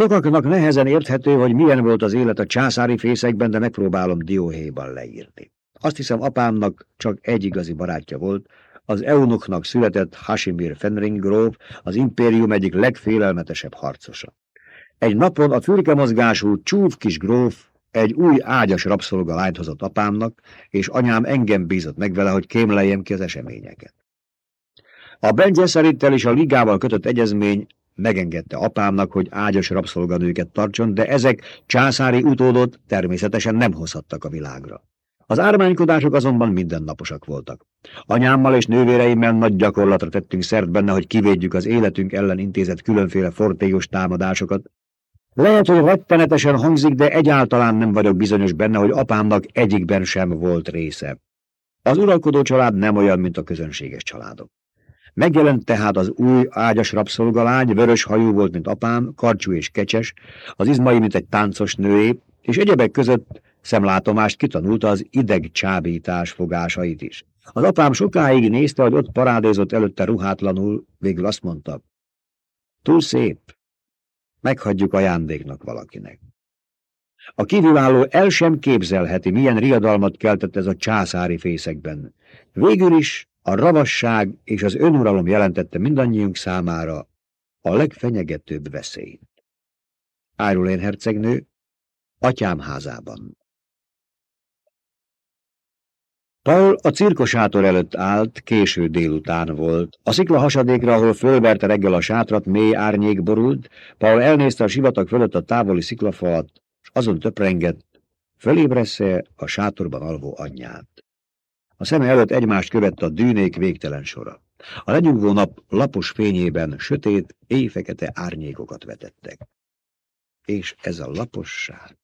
Sokaknak nehezen érthető, hogy milyen volt az élet a császári fészekben, de megpróbálom dióhéjban leírni. Azt hiszem, apámnak csak egy igazi barátja volt, az eunuknak született Hashimir Fenring az impérium egyik legfélelmetesebb harcosa. Egy napon a fürkemozgású csúf kis gróf egy új ágyas rabszolga lányt hozott apámnak, és anyám engem bízott meg vele, hogy kémleljem ki az eseményeket. A Bengyeszerittel és a ligával kötött egyezmény megengedte apámnak, hogy ágyas rabszolganőket tartson, de ezek császári utódot természetesen nem hozhattak a világra. Az ármánykodások azonban mindennaposak voltak. Anyámmal és nővéreimmel nagy gyakorlatra tettünk szert benne, hogy kivédjük az életünk ellen intézett különféle fortélyos támadásokat. Lehet, hogy rettenetesen hangzik, de egyáltalán nem vagyok bizonyos benne, hogy apámnak egyikben sem volt része. Az uralkodó család nem olyan, mint a közönséges családok. Megjelent tehát az új ágyas rabszolgalány, vörös hajú volt, mint apám, karcsú és kecses, az izmai, mint egy táncos nőé, és egyebek között szemlátomást kitanulta az idegcsábítás fogásait is. Az apám sokáig nézte, hogy ott parádézott előtte ruhátlanul, végül azt mondta, túl szép, meghagyjuk ajándéknak valakinek. A kívülálló el sem képzelheti, milyen riadalmat keltett ez a császári fészekben. Végül is a ravasság és az önuralom jelentette mindannyiunk számára a legfenyegetőbb veszélyt. Árulén hercegnő, atyám házában. Paul a cirkosátor előtt állt, késő délután volt. A szikla hasadékra, ahol fölverte reggel a sátrat, mély árnyék borult, Paul elnézte a sivatag fölött a távoli sziklafalat, és azon töprengett, fölébresze a sátorban alvó anyját. A szeme előtt egymást követte a dűnék végtelen sora. A lenyugvó nap lapos fényében sötét, éjfekete árnyékokat vetettek. És ez a laposság.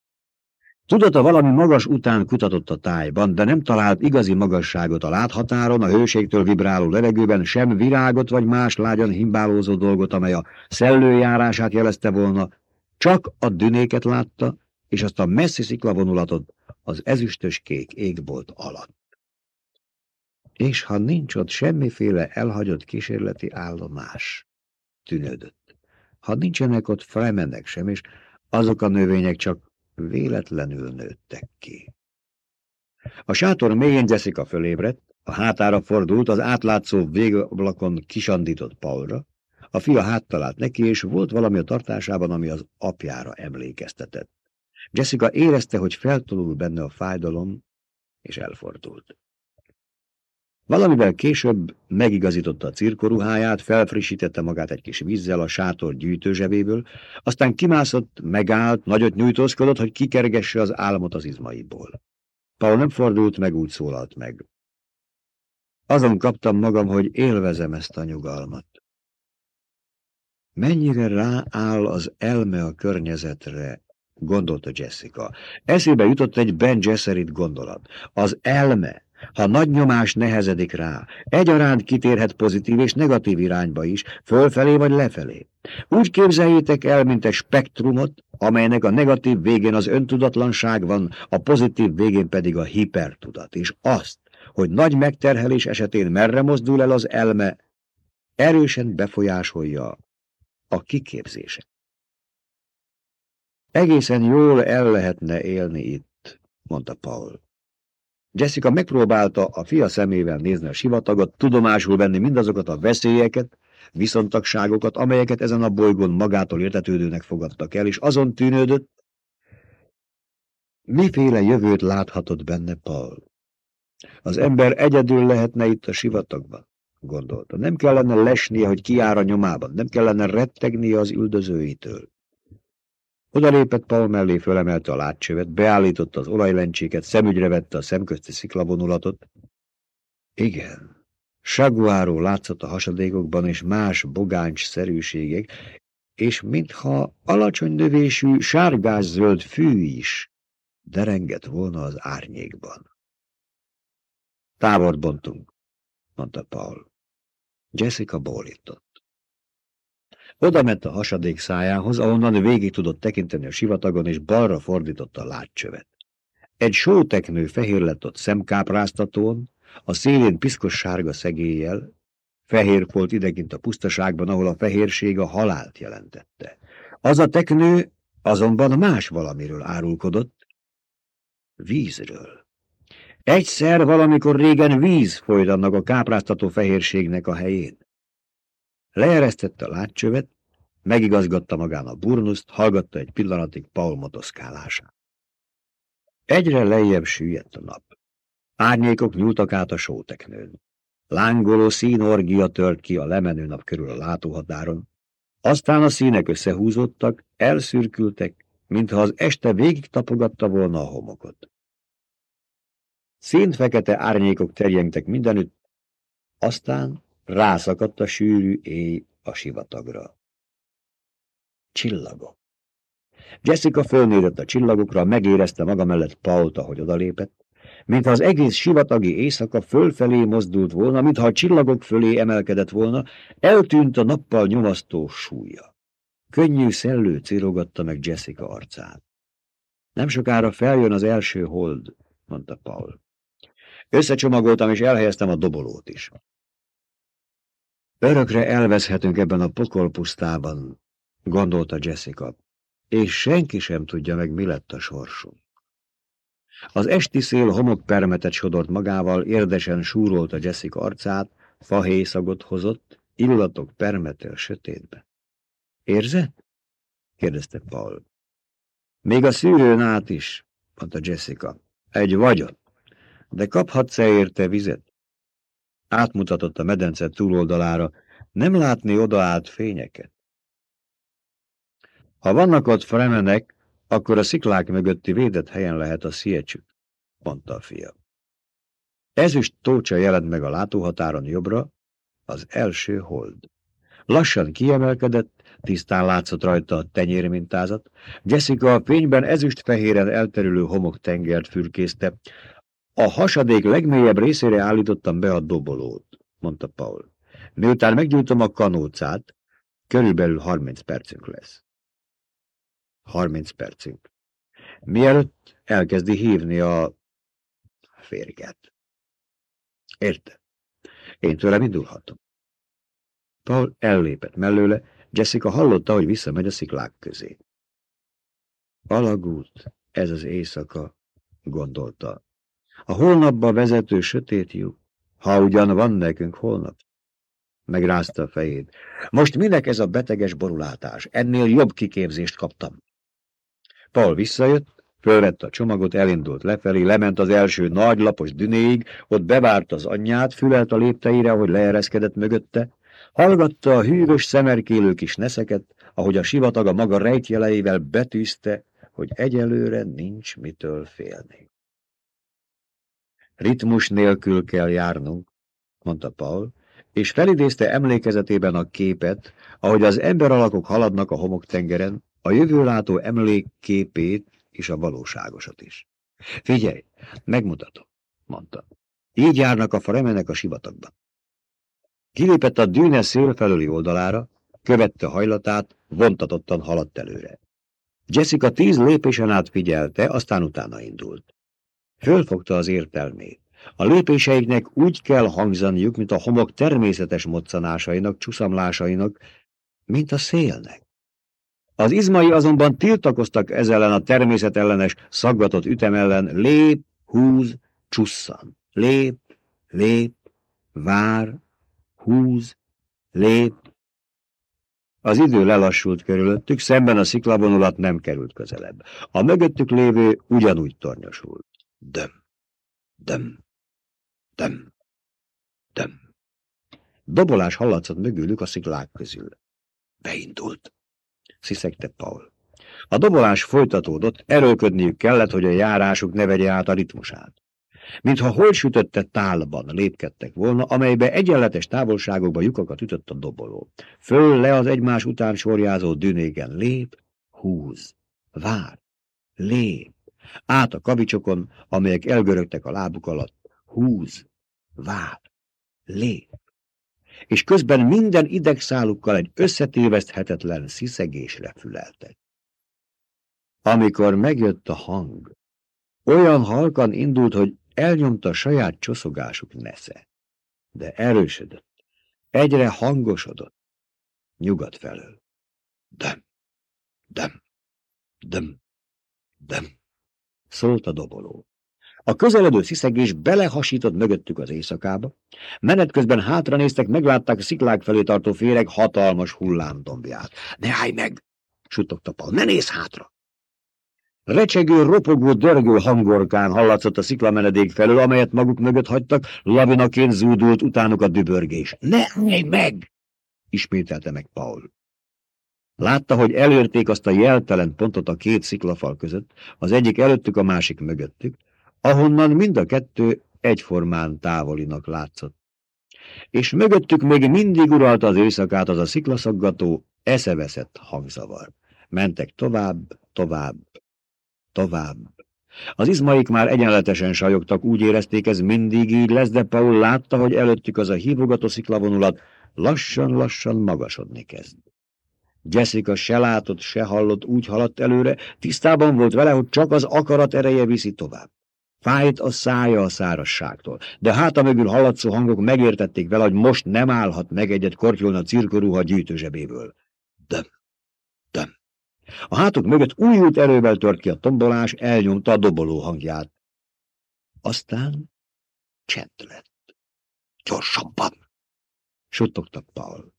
Tudata valami magas után kutatott a tájban, de nem talált igazi magasságot a láthatáron, a hőségtől vibráló levegőben, sem virágot vagy más lágyan himbálózó dolgot, amely a szellőjárását jelezte volna, csak a dünéket látta, és azt a messzi sziklavonulatot az ezüstös kék égbolt alatt. És ha nincs ott semmiféle elhagyott kísérleti állomás, tűnődött. Ha nincsenek ott fremenek sem, és azok a növények csak véletlenül nőttek ki. A sátor mélyén Jessica fölébredt, a hátára fordult, az átlátszó végablakon kisandított Paulra, a fia háttalált neki, és volt valami a tartásában, ami az apjára emlékeztetett. Jessica érezte, hogy feltolul benne a fájdalom, és elfordult. Valamivel később megigazította a cirkoruháját, felfrissítette magát egy kis vízzel a sátor gyűjtőzsebéből, aztán kimászott, megállt, nagyot nyújtózkodott, hogy kikergesse az álmot az izmaiból. Paul nem fordult meg, úgy szólalt meg. Azon kaptam magam, hogy élvezem ezt a nyugalmat. Mennyire rááll az elme a környezetre, gondolta Jessica. Eszébe jutott egy Ben Gesserit gondolat. Az elme, ha nagy nyomás nehezedik rá, egyaránt kitérhet pozitív és negatív irányba is, fölfelé vagy lefelé. Úgy képzeljétek el, mint egy spektrumot, amelynek a negatív végén az öntudatlanság van, a pozitív végén pedig a hipertudat, és azt, hogy nagy megterhelés esetén merre mozdul el az elme, erősen befolyásolja a kiképzése. Egészen jól el lehetne élni itt, mondta Paul. Jessica megpróbálta a fia szemével nézni a sivatagot, tudomásul venni mindazokat a veszélyeket, viszontagságokat, amelyeket ezen a bolygón magától értetődőnek fogadtak el, és azon tűnődött, miféle jövőt láthatott benne Paul. Az ember egyedül lehetne itt a sivatagban, gondolta. Nem kellene lesnie, hogy kiára nyomában, nem kellene rettegnie az üldözőitől. Oda lépett Paul mellé, fölemelte a látcsövet, beállította az olajlencséket, szemügyre vette a szemközti sziklavonulatot. Igen, saguáró látszott a hasadékokban és más bogáncs szerűségek, és mintha alacsony növésű, sárgás-zöld fű is derengett volna az árnyékban. Távort bontunk, mondta Paul. Jessica bólintott. Oda ment a hasadék szájához, ahonnan végig tudott tekinteni a sivatagon, és balra fordította a látcsövet. Egy sóteknő fehér lett ott szemkápráztatón, a szélén piszkos sárga szegéllyel, fehér volt idegint a pusztaságban, ahol a fehérség a halált jelentette. Az a teknő azonban más valamiről árulkodott. Vízről. Egyszer valamikor régen víz folyt annak a kápráztató fehérségnek a helyén. Leeresztette a látcsövet, megigazgatta magán a burnuszt, hallgatta egy pillanatig Paul motoszkálását. Egyre lejjebb süllyedt a nap. Árnyékok nyúltak át a sóteknőn. Lángoló színorgia tört ki a lemenő nap körül a látóhatáron. Aztán a színek összehúzódtak, elszürkültek, mintha az este végig tapogatta volna a homokot. Színt-fekete árnyékok terjengtek mindenütt, aztán rászakadt a sűrű éj a sivatagra. Csillagok. Jessica fölnézett a csillagokra, megérezte maga mellett Pault, ahogy odalépett, mintha az egész sivatagi éjszaka fölfelé mozdult volna, mintha a csillagok fölé emelkedett volna, eltűnt a nappal nyomasztó súlya. Könnyű szellő cirogatta meg Jessica arcát. Nem sokára feljön az első hold, mondta Paul. Összecsomagoltam és elhelyeztem a dobolót is. Örökre elveszhetünk ebben a pokolpusztában, gondolta Jessica, és senki sem tudja meg, mi lett a sorsunk. Az esti szél homokpermetet sodort magával, érdesen súrolta Jessica arcát, fahészagot hozott, illatok permetel sötétbe. Érzed? kérdezte Paul. Még a szűrőn át is, mondta Jessica. Egy vagyon. De kaphatsz-e érte vizet? Átmutatott a medence túloldalára, nem látni oda át fényeket. Ha vannak ott fremenek, akkor a sziklák mögötti védett helyen lehet a sziecsük, mondta a fia. Ezüst tócsa jelent meg a látóhatáron jobbra, az első hold. Lassan kiemelkedett, tisztán látszott rajta a tenyérmintázat. Jessica a fényben ezüst-fehéren elterülő homok tengert fürkészte. A hasadék legmélyebb részére állítottam be a dobolót, mondta Paul. Miután meggyújtom a kanócát, körülbelül 30 percünk lesz. 30 percünk. Mielőtt elkezdi hívni a férget. Érte? Én tőlem indulhatom. Paul ellépett mellőle, Jessica hallotta, hogy visszamegy a sziklák közé. Alagút, ez az éjszaka, gondolta. A holnapba vezető sötét lyuk, ha ugyan van nekünk holnap. Megrázta a fejét. Most minek ez a beteges borulátás? Ennél jobb kiképzést kaptam. Paul visszajött, fölvette a csomagot, elindult lefelé, lement az első nagy lapos dünéig, ott bevárt az anyját, fülelt a lépteire, ahogy leereszkedett mögötte, hallgatta a hűvös szemerkélő kis neszeket, ahogy a sivatag a maga rejtjeleivel betűzte, hogy egyelőre nincs mitől félni. Ritmus nélkül kell járnunk, mondta Paul, és felidézte emlékezetében a képet, ahogy az emberalakok haladnak a homoktengeren, a jövőlátó emlékképét és a valóságosat is. Figyelj, megmutatom, mondta. Így járnak a fremenek a sivatagban. Kilépett a dűne szél felüli oldalára, követte hajlatát, vontatottan haladt előre. Jessica tíz lépésen át figyelte, aztán utána indult. Fölfogta az értelmét. A lépéseiknek úgy kell hangzaniuk, mint a homok természetes moccanásainak, csúszamlásainak, mint a szélnek. Az izmai azonban tiltakoztak ez ellen a természetellenes, szaggatott ütem ellen, lép, húz, csusszan, lép, lép, vár, húz, lép. Az idő lelassult körülöttük, szemben a sziklavonulat nem került közelebb. A mögöttük lévő ugyanúgy tornyosult. Döm, döm, döm, döm. Dobolás hallatszott mögülük a sziklák közül. Beindult sziszegte Paul. A dobolás folytatódott, erőködniük kellett, hogy a járásuk ne vegye át a ritmusát. Mintha hol sütötte tálban lépkedtek volna, amelybe egyenletes távolságokba lyukakat ütött a doboló. Föl le az egymás után sorjázó dünégen lép, húz, vár, lép, át a kavicsokon, amelyek elgörögtek a lábuk alatt, húz, vár, lép és közben minden idegszálukkal egy összetéveszthetetlen sziszegésre füleltek. Amikor megjött a hang, olyan halkan indult, hogy elnyomta saját csoszogásuk nesze, de erősödött, egyre hangosodott, nyugat felől. Döm, Dem, dem, dem, szólt a doboló. A közeledő sziszegés belehasított mögöttük az éjszakába. Menet közben hátra néztek, meglátták a sziklák felé tartó féreg hatalmas hullámdombját. Ne állj meg! suttogta Paul, ne nézz hátra! Recsegő, ropogó, dörgő hangorkán hallatszott a sziklamenedék felől, amelyet maguk mögött hagytak, lavinaként zúdult utánuk a dübörgés. Ne állj meg! ismételte meg Paul. Látta, hogy elérték azt a jeltelen pontot a két sziklafal között, az egyik előttük, a másik mögöttük, ahonnan mind a kettő egyformán távolinak látszott. És mögöttük még mindig uralta az éjszakát az a sziklaszaggató, eszeveszett hangzavar. Mentek tovább, tovább, tovább. Az izmaik már egyenletesen sajogtak, úgy érezték, ez mindig így lesz, de Paul látta, hogy előttük az a hívogató sziklavonulat lassan-lassan magasodni kezd. Jessica se látott, se hallott, úgy haladt előre, tisztában volt vele, hogy csak az akarat ereje viszi tovább. Fájt a szája a szárasságtól, de háta mögül hallatszó hangok megértették vele, hogy most nem állhat meg egyet kortyolna cirkoruha gyűjtőzsebéből. Döm, döm. A hátuk mögött újult erővel tört ki a tombolás, elnyomta a doboló hangját. Aztán csend lett. Gyorsabban! Suttogtak Paul.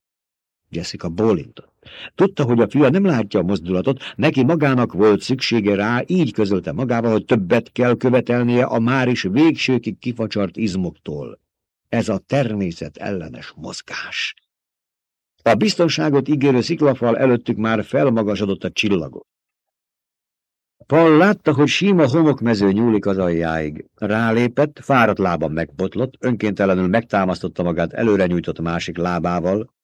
Jessica bólintott. Tudta, hogy a fia nem látja a mozdulatot, neki magának volt szüksége rá, így közölte magával, hogy többet kell követelnie a már is végsőkig kifacsart izmoktól. Ez a természet ellenes mozgás. A biztonságot ígérő sziklafal előttük már felmagasodott a csillagot. Paul látta, hogy sima homokmező nyúlik az aljáig. Rálépett, fáradt lábam megbotlott, önkéntelenül megtámasztotta magát előre nyújtott másik lábával,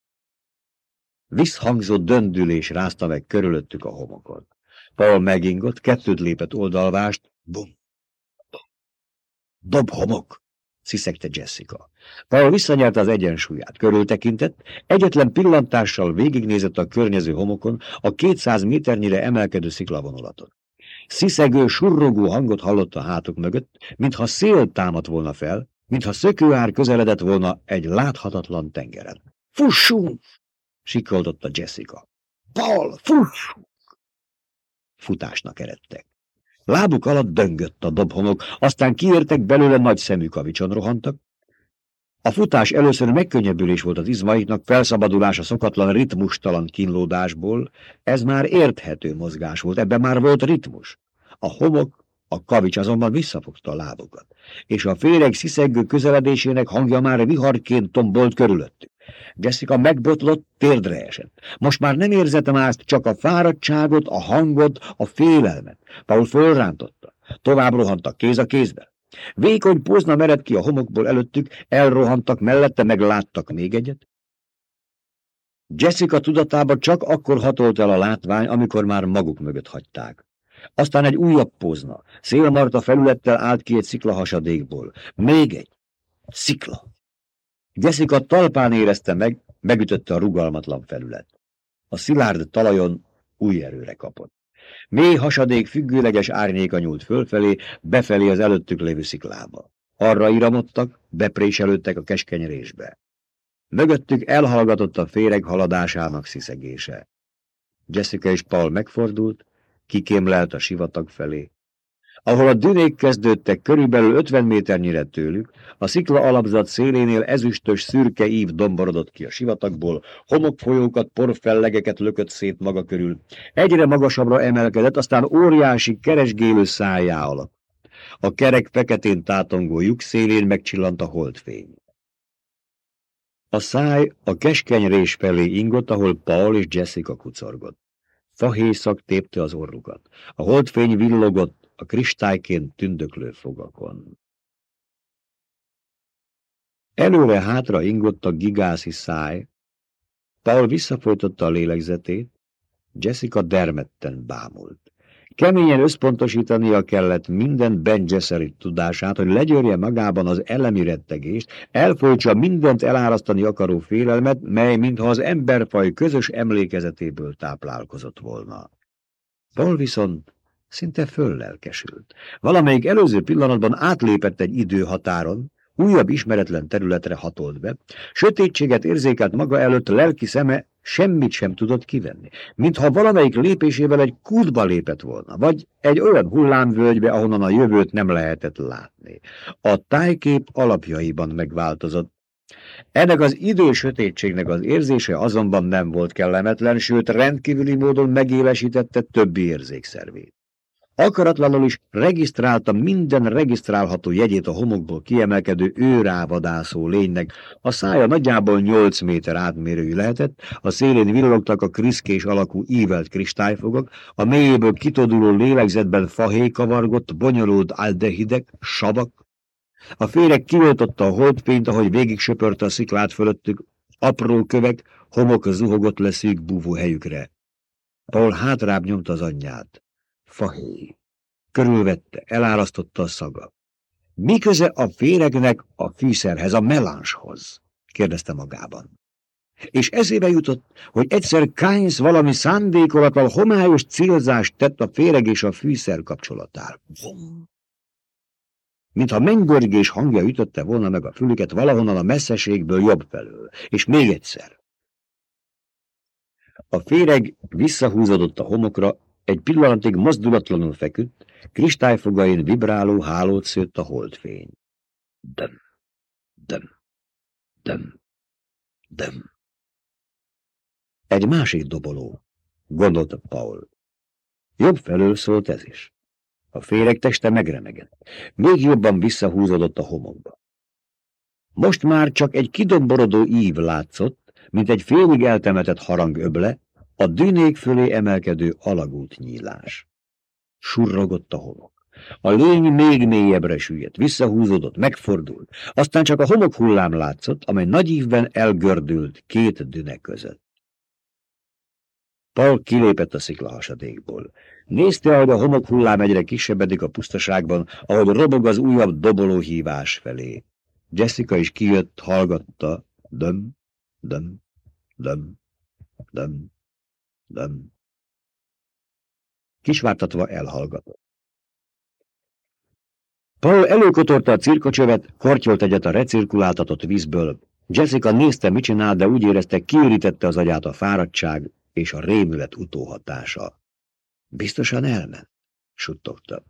Visszhangzott döndülés rázta meg körülöttük a homokot. Paul megingott, kettőt lépett oldalvást, bum, bum. Dob homok, sziszegte Jessica. Paul visszanyerte az egyensúlyát, körültekintett, egyetlen pillantással végignézett a környező homokon, a 200 méternyire emelkedő sziklavonulaton. Sziszegő, surrogó hangot hallott a hátuk mögött, mintha szél támadt volna fel, mintha szökőár közeledett volna egy láthatatlan tengeren. Fussunk! Sikoltotta Jessica. Paul, fuss! Futásnak eredtek. Lábuk alatt döngött a dobhomok, aztán kiértek belőle nagy szemű kavicson rohantak. A futás először megkönnyebbülés volt az izmaiknak, felszabadulás a szokatlan ritmustalan kínlódásból, ez már érthető mozgás volt, ebben már volt ritmus. A homok, a kavics azonban visszafogta a lábukat, és a féreg sziszegő közeledésének hangja már viharként tombolt körülöttük. Jessica megbotlott, térdre esett. Most már nem érzette más, csak a fáradtságot, a hangot, a félelmet. Paul fölrántotta. Tovább rohantak kéz a kézbe. Vékony pózna mered ki a homokból előttük, elrohantak mellette, meg láttak még egyet. Jessica tudatába csak akkor hatolt el a látvány, amikor már maguk mögött hagyták. Aztán egy újabb pózna. Szélmarta felülettel állt ki egy sziklahasadékból. Még egy. Szikla. Jessica talpán érezte meg, megütötte a rugalmatlan felület. A szilárd talajon új erőre kapott. Mély hasadék függőleges árnyéka nyúlt fölfelé, befelé az előttük lévő sziklába. Arra iramodtak, bepréselődtek a keskeny résbe. Mögöttük elhallgatott a féreg haladásának sziszegése. Jessica és Paul megfordult, kikémlelt a sivatag felé. Ahol a dünék kezdődtek körülbelül 50 méternyire tőlük, a szikla alapzat szélénél ezüstös szürke ív domborodott ki a sivatagból, homokfolyókat, porfellegeket lökött szét maga körül. Egyre magasabbra emelkedett, aztán óriási keresgélő szájá alak. A kerek feketén tátongó lyuk szélén megcsillant a holdfény. A száj a keskeny rés felé ingott, ahol Paul és Jessica kucorgott. Fahészak tépte az orrukat. A holdfény villogott a kristályként tündöklő fogakon. Előre-hátra ingott a gigászi száj. Paul visszafolytotta a lélegzetét, Jessica dermedten bámult. Keményen összpontosítania kellett minden Ben Gesserit tudását, hogy legyörje magában az elemi rettegést, elfolytsa mindent elárasztani akaró félelmet, mely mintha az emberfaj közös emlékezetéből táplálkozott volna. Paul viszont szinte föllelkesült. Valamelyik előző pillanatban átlépett egy időhatáron, újabb ismeretlen területre hatolt be, sötétséget érzékelt maga előtt, lelki szeme semmit sem tudott kivenni, mintha valamelyik lépésével egy kútba lépett volna, vagy egy olyan hullámvölgybe, ahonnan a jövőt nem lehetett látni. A tájkép alapjaiban megváltozott. Ennek az idősötétségnek az érzése azonban nem volt kellemetlen, sőt rendkívüli módon megélesítette többi érzékszervét. Akaratlanul is regisztrálta minden regisztrálható jegyét a homokból kiemelkedő őrávadászó lénynek. A szája nagyjából 8 méter átmérőjű lehetett, a szélén villogtak a kriszkés alakú ívelt kristályfogak, a mélyéből kitoduló lélegzetben fahé kavargott, bonyolult aldehidek, savak. A féreg kioltotta a holdfényt, ahogy végig söpörte a sziklát fölöttük, apró kövek, homok zuhogott le szűk búvó helyükre. Paul hátrább nyomta az anyját fahéj. Körülvette, elárasztotta a szaga. Mi köze a féregnek a fűszerhez, a melánshoz? kérdezte magában. És eszébe jutott, hogy egyszer Kainz valami szándékolatlan homályos célzást tett a féreg és a fűszer kapcsolatára. Mintha menygörgés hangja ütötte volna meg a fülüket valahonnan a messzeségből jobb felől. És még egyszer. A féreg visszahúzódott a homokra, egy pillanatig mozdulatlanul feküdt, kristályfogain vibráló hálót szőtt a holdfény. Döm, döm, döm, döm. Egy másik doboló, gondolta Paul. Jobb felől szólt ez is. A féreg teste megremegett. Még jobban visszahúzódott a homokba. Most már csak egy kidomborodó ív látszott, mint egy félig eltemetett harangöble, a dűnék fölé emelkedő alagút nyílás. Surrogott a homok. A lény még mélyebbre süllyedt, visszahúzódott, megfordult. Aztán csak a homok hullám látszott, amely nagy ívben elgördült két düne között. Paul kilépett a sziklahasadékból. Nézte, ahogy a homok hullám egyre kisebbedik a pusztaságban, ahogy robog az újabb doboló hívás felé. Jessica is kijött, hallgatta. Döm, döm, döm, döm. Nem. Kisvártatva elhallgatott. Paul előkotorta a cirkocsövet, kortyolt egyet a recirkuláltatott vízből. Jessica nézte, mit csinál, de úgy érezte, kiürítette az agyát a fáradtság és a rémület utóhatása. Biztosan elment, suttogta.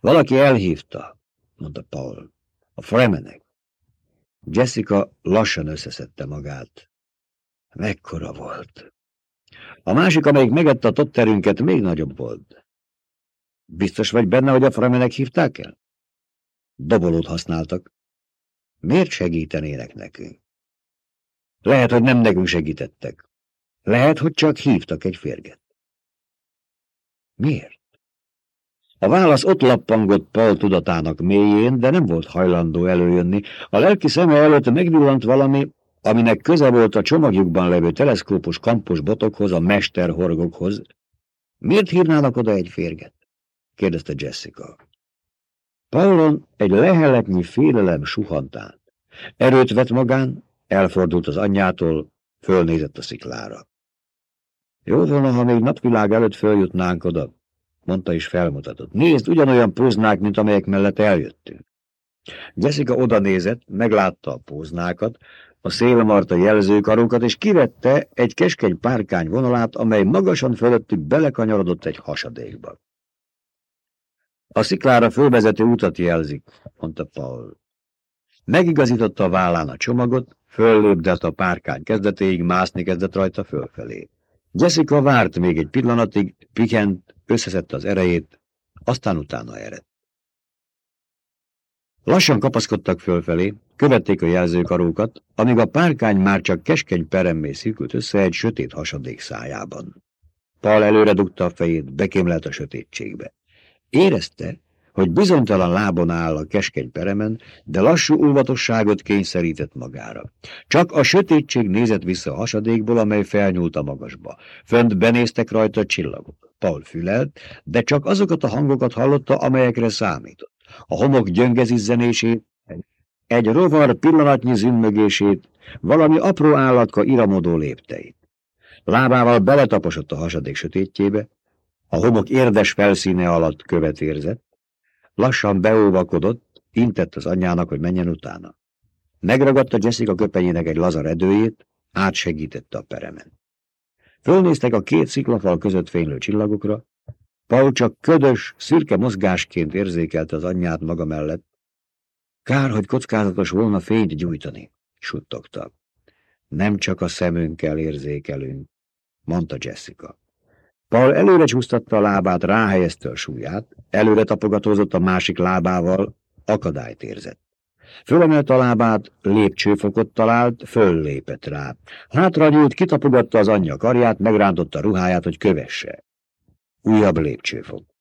Valaki elhívta, mondta Paul. A Fremenek. Jessica lassan összeszedte magát. Mekkora volt? A másik, amelyik megette a totterünket, még nagyobb volt. Biztos vagy benne, hogy a fremenek hívták el? Dobolót használtak. Miért segítenének nekünk? Lehet, hogy nem nekünk segítettek. Lehet, hogy csak hívtak egy férget. Miért? A válasz ott lappangott Paul tudatának mélyén, de nem volt hajlandó előjönni. A lelki szeme előtt megvillant valami, aminek köze volt a csomagjukban levő teleszkópos kampos botokhoz, a mesterhorgokhoz. Miért hívnának oda egy férget? kérdezte Jessica. Paulon egy leheletnyi félelem suhant át. Erőt vett magán, elfordult az anyjától, fölnézett a sziklára. Jó volna, ha még napvilág előtt följutnánk oda, mondta és felmutatott. Nézd, ugyanolyan póznák, mint amelyek mellett eljöttünk. Jessica oda nézett, meglátta a póznákat, a szélmarta jelzőkarokat, és kivette egy keskeny párkány vonalát, amely magasan fölöttük belekanyarodott egy hasadékba. A sziklára fölvezető utat jelzik, mondta Paul. Megigazította a vállán a csomagot, föllépdett a párkány kezdetéig, mászni kezdett rajta fölfelé. Jessica várt még egy pillanatig, pihent, összeszedte az erejét, aztán utána eredt. Lassan kapaszkodtak fölfelé, követték a jelzőkarókat, amíg a párkány már csak keskeny peremmé szűkült össze egy sötét hasadék szájában. Pal előre dugta a fejét, bekémlelt a sötétségbe. Érezte, hogy bizonytalan lábon áll a keskeny peremen, de lassú óvatosságot kényszerített magára. Csak a sötétség nézett vissza a hasadékból, amely felnyúlt a magasba. Fönt benéztek rajta a csillagok. Paul fülelt, de csak azokat a hangokat hallotta, amelyekre számított a homok gyöngezizzenését, egy rovar pillanatnyi zümmögését, valami apró állatka iramodó lépteit. Lábával beletaposott a hasadék sötétjébe, a homok érdes felszíne alatt követ érzett, lassan beóvakodott, Intett az anyjának, hogy menjen utána. Megragadta Jessica köpenyének egy lazar edőjét, átsegítette a peremen. Fölnéztek a két sziklafal között fénylő csillagokra, Paul csak ködös, szürke mozgásként érzékelte az anyját maga mellett. Kár, hogy kockázatos volna fényt gyújtani, suttogta. Nem csak a szemünkkel érzékelünk, mondta Jessica. Paul előre csúsztatta a lábát, ráhelyezte a súlyát, előre tapogatózott a másik lábával, akadályt érzett. Fölemelt a lábát, lépcsőfokot talált, föllépett rá. Hátra nyúlt, kitapogatta az anyja karját, megrántotta a ruháját, hogy kövesse. Újabb lépcsőfok.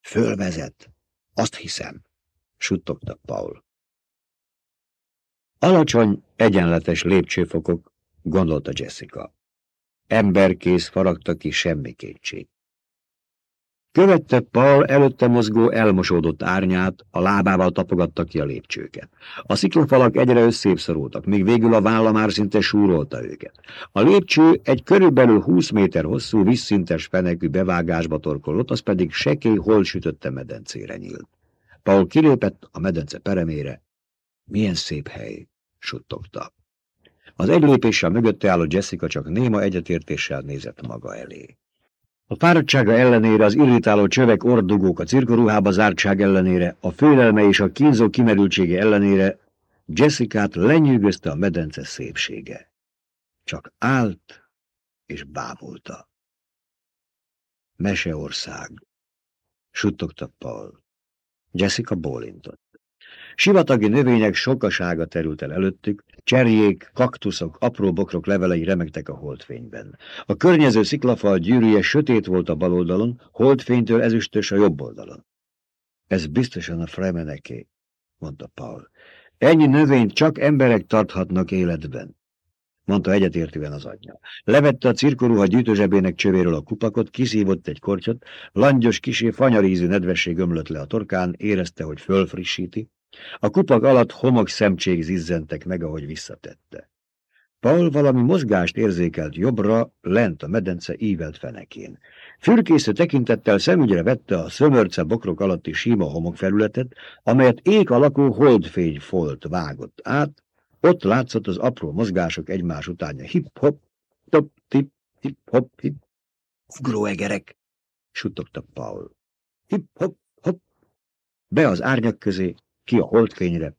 Fölvezet. Azt hiszem, suttogta Paul. Alacsony, egyenletes lépcsőfokok, gondolta Jessica. Emberkész faragta ki semmi kétség. Követte Paul előtte mozgó elmosódott árnyát, a lábával tapogatta ki a lépcsőket. A sziklafalak egyre összébb szorultak, míg végül a válla már szinte súrolta őket. A lépcső egy körülbelül 20 méter hosszú, vízszintes fenekű bevágásba torkolott, az pedig sekély hol sütötte medencére nyílt. Paul kilépett a medence peremére. Milyen szép hely, suttogta. Az egy lépéssel mögötte álló Jessica csak néma egyetértéssel nézett maga elé. A fáradtsága ellenére, az irritáló csövek ordugók a cirkoruhába zártság ellenére, a félelme és a kínzó kimerültsége ellenére Jessica-t lenyűgözte a medence szépsége. Csak állt és bámulta. Meseország, suttogta Paul. Jessica bólintott. Sivatagi növények sokasága terült el előttük, cserjék, kaktuszok, apró bokrok levelei remegtek a holdfényben. A környező sziklafal gyűrűje sötét volt a bal oldalon, holdfénytől ezüstös a jobb oldalon. Ez biztosan a fremeneké, mondta Paul. Ennyi növényt csak emberek tarthatnak életben mondta egyetértően az anyja. Levette a cirkoruha gyűjtőzsebének csövéről a kupakot, kiszívott egy kortyot, langyos kisé fanyarízű nedvesség ömlött le a torkán, érezte, hogy fölfrissíti, a kupak alatt homok szemcsék zizzentek meg, ahogy visszatette. Paul valami mozgást érzékelt jobbra, lent a medence ívelt fenekén. Fürkésző tekintettel szemügyre vette a szömörce bokrok alatti sima homokfelületet, amelyet ég alakú holdfény folt vágott át, ott látszott az apró mozgások egymás utánja. Hip-hop, top-tip, hip-hop, hip. Ugróegerek, suttogta Paul. Hip-hop, hop. Be az árnyak közé, ki a holdfényre.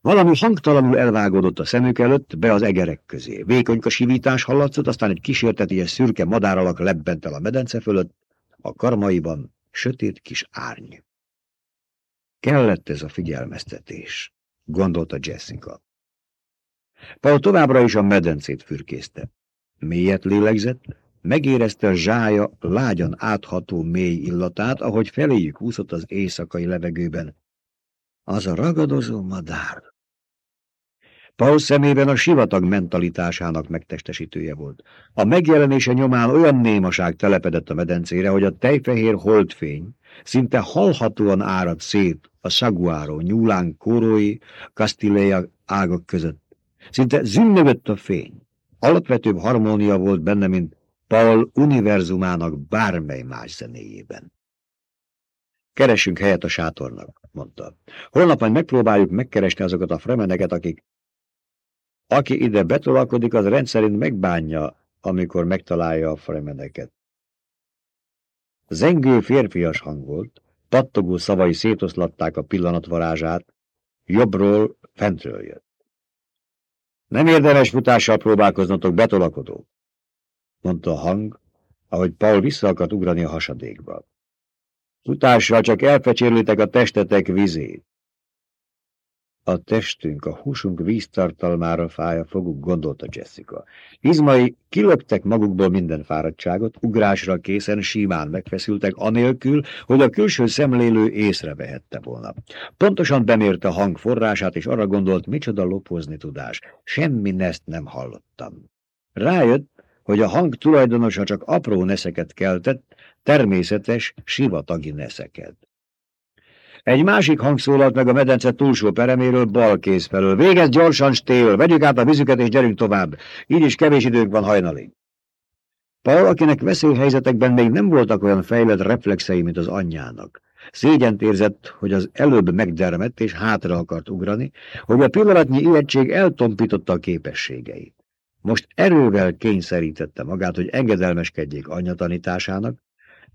Valami hangtalanul elvágódott a szemük előtt, be az egerek közé. Vékonyka sivítás hallatszott, aztán egy kísérteties szürke madáralak lebbent el a medence fölött, a karmaiban sötét kis árny. Kellett ez a figyelmeztetés, gondolta Jessica. Paul továbbra is a medencét fürkészte. Mélyet lélegzett, megérezte a zsája lágyan átható mély illatát, ahogy feléjük úszott az éjszakai levegőben. Az a ragadozó madár. Paul szemében a sivatag mentalitásának megtestesítője volt. A megjelenése nyomán olyan némaság telepedett a medencére, hogy a tejfehér holdfény szinte halhatóan árad szét a Saguaro, nyúlán kórói, Castilleja ágak között. Szinte zünnögött a fény. Alapvetőbb harmónia volt benne, mint Paul univerzumának bármely más zenéjében. Keresünk helyet a sátornak, mondta. Holnap majd megpróbáljuk megkeresni azokat a fremeneket, akik... Aki ide betolakodik, az rendszerint megbánja, amikor megtalálja a fremeneket. Zengő férfias hang volt, pattogó szavai szétoszlatták a pillanatvarázsát, jobbról, fentről jött. Nem érdemes futással próbálkoznatok, betolakodó, mondta a hang, ahogy Paul vissza akart ugrani a hasadékba. Futással csak elfecsérlitek a testetek vizét. A testünk, a húsunk víztartalmára fáj a foguk, gondolta Jessica. Izmai kilöktek magukból minden fáradtságot, ugrásra készen simán megfeszültek, anélkül, hogy a külső szemlélő észrevehette volna. Pontosan bemérte a hang forrását, és arra gondolt, micsoda lopozni tudás. Semmi neszt nem hallottam. Rájött, hogy a hang tulajdonosa csak apró neszeket keltett, természetes, sivatagi neszeket. Egy másik hang szólalt meg a medence túlsó pereméről bal kéz felől. Végez gyorsan, stél, vegyük át a vizüket és gyerünk tovább. Így is kevés időnk van hajnalig. Paul, akinek veszélyhelyzetekben még nem voltak olyan fejlett reflexei, mint az anyjának. Szégyent érzett, hogy az előbb megdermett és hátra akart ugrani, hogy a pillanatnyi ijegység eltompította a képességeit. Most erővel kényszerítette magát, hogy engedelmeskedjék anyja tanításának,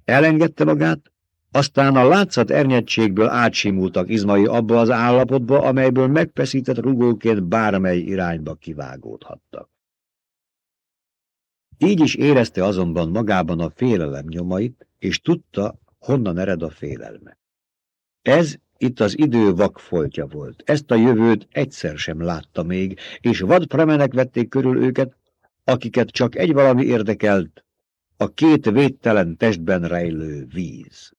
elengedte magát, aztán a látszat ernyettségből átsimultak izmai abba az állapotba, amelyből megfeszített rugóként bármely irányba kivágódhattak. Így is érezte azonban magában a félelem nyomait, és tudta, honnan ered a félelme. Ez itt az idő vakfoltja volt. Ezt a jövőt egyszer sem látta még, és vadpremenek vették körül őket, akiket csak egy valami érdekelt, a két védtelen testben rejlő víz.